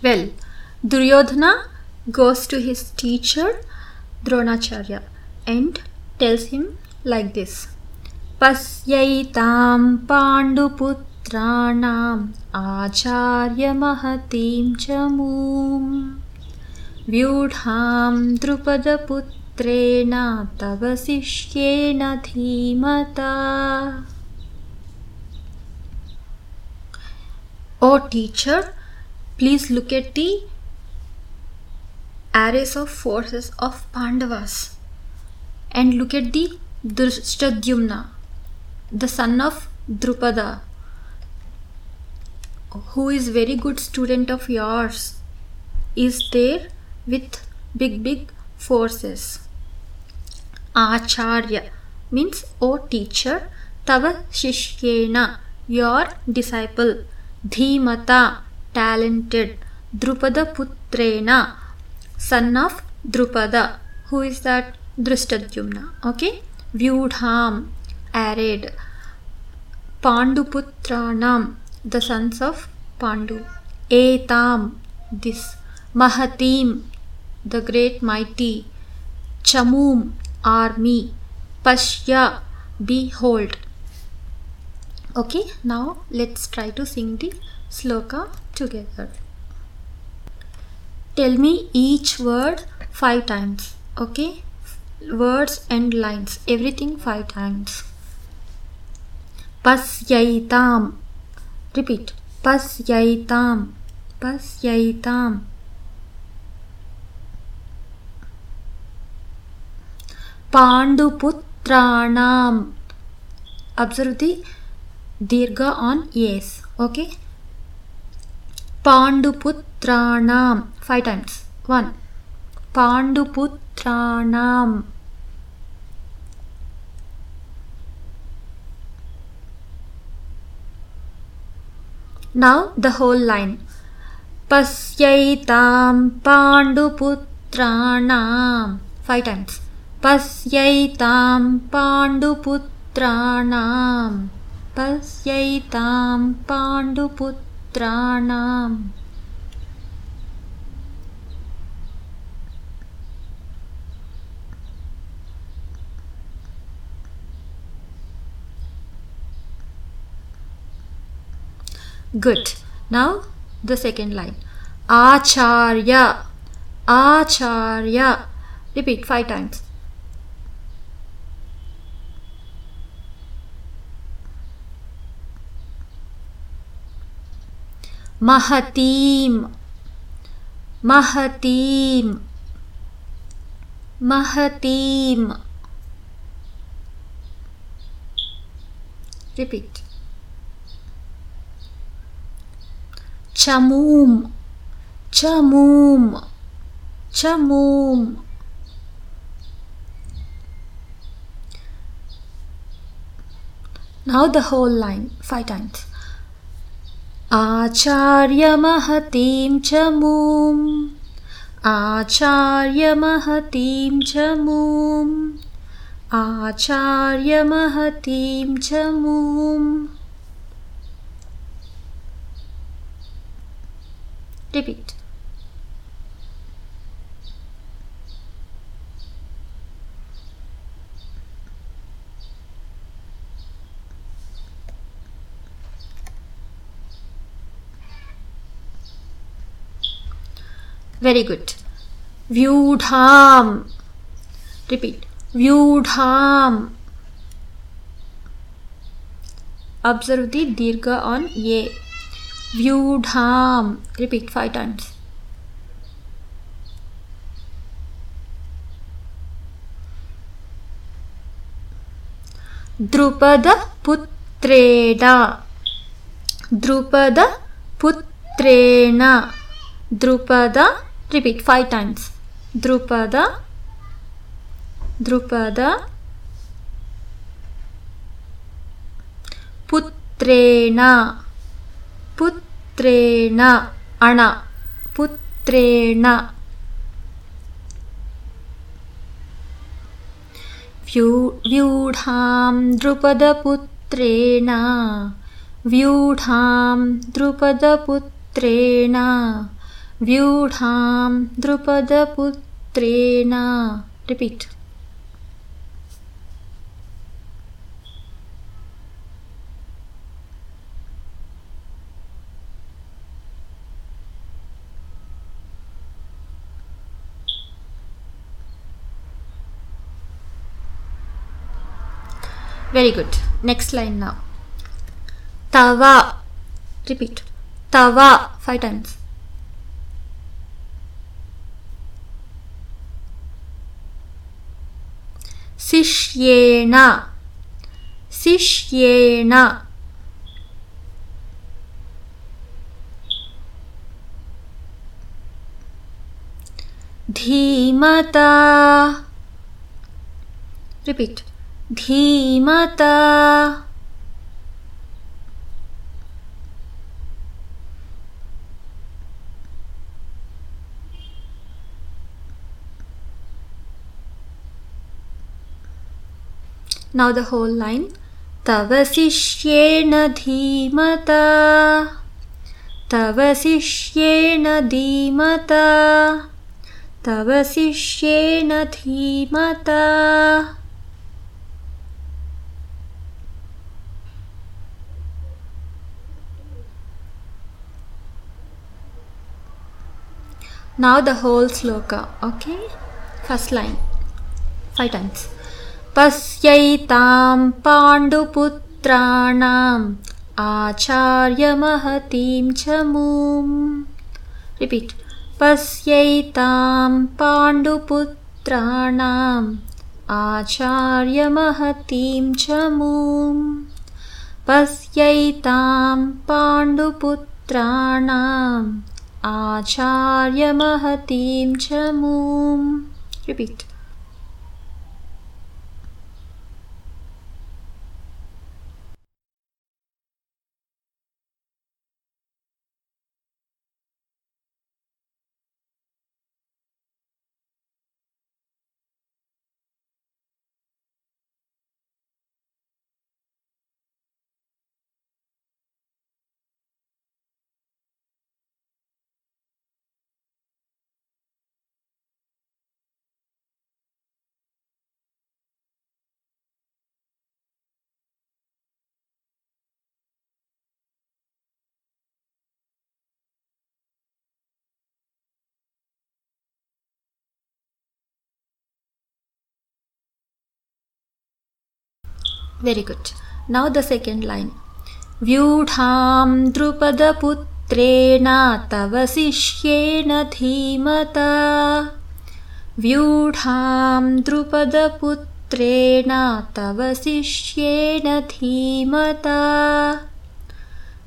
Well, Duryodhana goes to his teacher Dronacharya and tells him like this पश्यैतां पाण्डुपुत्राणाम् आचार्यमहतीं च मूं व्यूढां द्रुपदपुत्रेण तव शिष्येण धीमता O teacher, please look at the arrays of forces of Pandavas and look at the Drishtadyumna, the son of Drupada, who is very good student of yours, is there with big big forces. Acharya means O teacher, Tava Shishyena, your disciple. Dhimata, talented. Drupada Putrena, son of Drupada. Who is that? Drishtadyumna. Okay. Vyudham, arrayed. Panduputranam, the sons of Pandu. Etam, this. Mahatim, the great mighty. Chamum, army. Pashya, behold. Okay, now let's try to sing the sloka together. Tell me each word five times. Okay, words and lines, everything five times. Pasyaitam. Repeat. Pasyaitam. Pasyaitam. Panduputranam. Observe the dirgha on yes. Okay. பாண்டுபுத்ராணாம் five times one பாண்டுபுத்ராணாம் now the whole line பஸ்யைதாம் பாண்டுபுத்ராணாம் five times பஸ்யைதாம் பாண்டுபுத்ராணாம் பஸ்யைதாம் பாண்டுபுத் Panduputranam. Good. Now the second line. Acharya. Acharya. Repeat five times. Mahatim. Mahatim. Mahatim. Repeat. Chamum. Chamum. Chamum. Now the whole line five times. आचार्यमहतीं च मूम्। आचार्यमहतीं च मूम्। आचार्यमहतीं च मूम्। Repeat. वेरी गुड व्यूढ़ाम रिपीट व्यूढ़ाम ऑब्ज़र्व दी दीर्घ ऑन ये व्यूढ़ाम रिपीट फाइव टाइम्स द्रुपद पुत्रेण द्रुपद पुत्रेण Drupad repeat five times drupada drupada putrena putrena ana putrena व्यूढां द्रुपदपुत्रेण व्यूढां द्रुपदपुत्रेण व्यूढां द्रुपदपुत्रेण। Repeat very good next line now तवा रिपीट तवा फाइव टाइम्स शिष्येण। शिष्येण। धीमता। रिपीट धीमता। Now the whole line. तव शिष्येण धीमता तव शिष्येण धीमता तव शिष्येण धीमता Now the whole sloka, okay? First line, five times. पश्यैतां पाण्डुपुत्राणाम् आचार्यमहतीं च मूम्। रिपीट् पश्यैतां पाण्डुपुत्राणाम् आचार्यमहतीं च मूम्। पश्यैतां पाण्डुपुत्राणाम् आचार्यमहतीं च मूम्। Repeat Very good. Now the second line. व्यूढां द्रुपदपुत्रेण तव शिष्येण धीमता व्यूढां द्रुपदपुत्रेण तव शिष्येण धीमता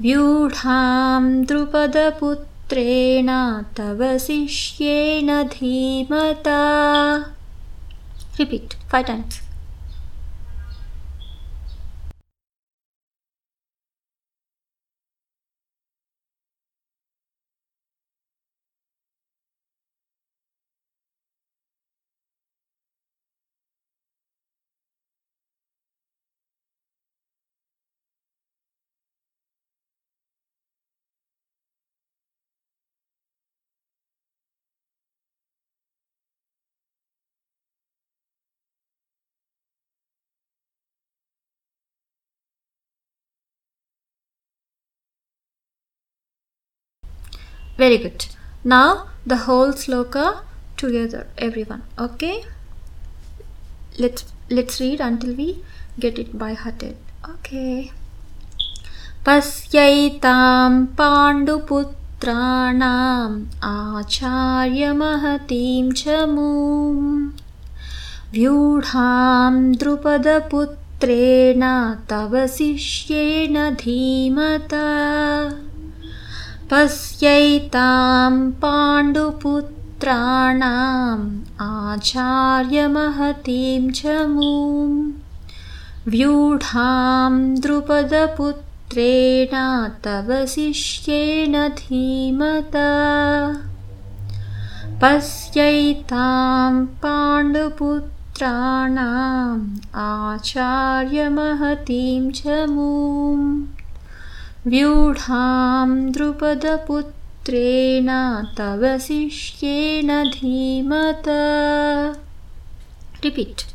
व्यूढां द्रुपदपुत्रेण तव शिष्येण धीमता repeat five times very good now the whole sloka together everyone okay let's let's read until we get it by hearted okay पश्यैतां पाण्डुपुत्राणाम् आचार्यमहतीं च मूम् व्यूढां द्रुपदपुत्रेण तव शिष्येण धीमता पश्यैतां पाण्डुपुत्राणाम् आचार्यमहतीं च मूम् व्यूढां द्रुपदपुत्रेण तव शिष्येण धीमता। पश्यैतां पाण्डुपुत्राणाम् आचार्यमहतीं च मूम् व्यूढां द्रुपदपुत्रेण पुत्रेण तव शिष्येण धीमता। रिपीट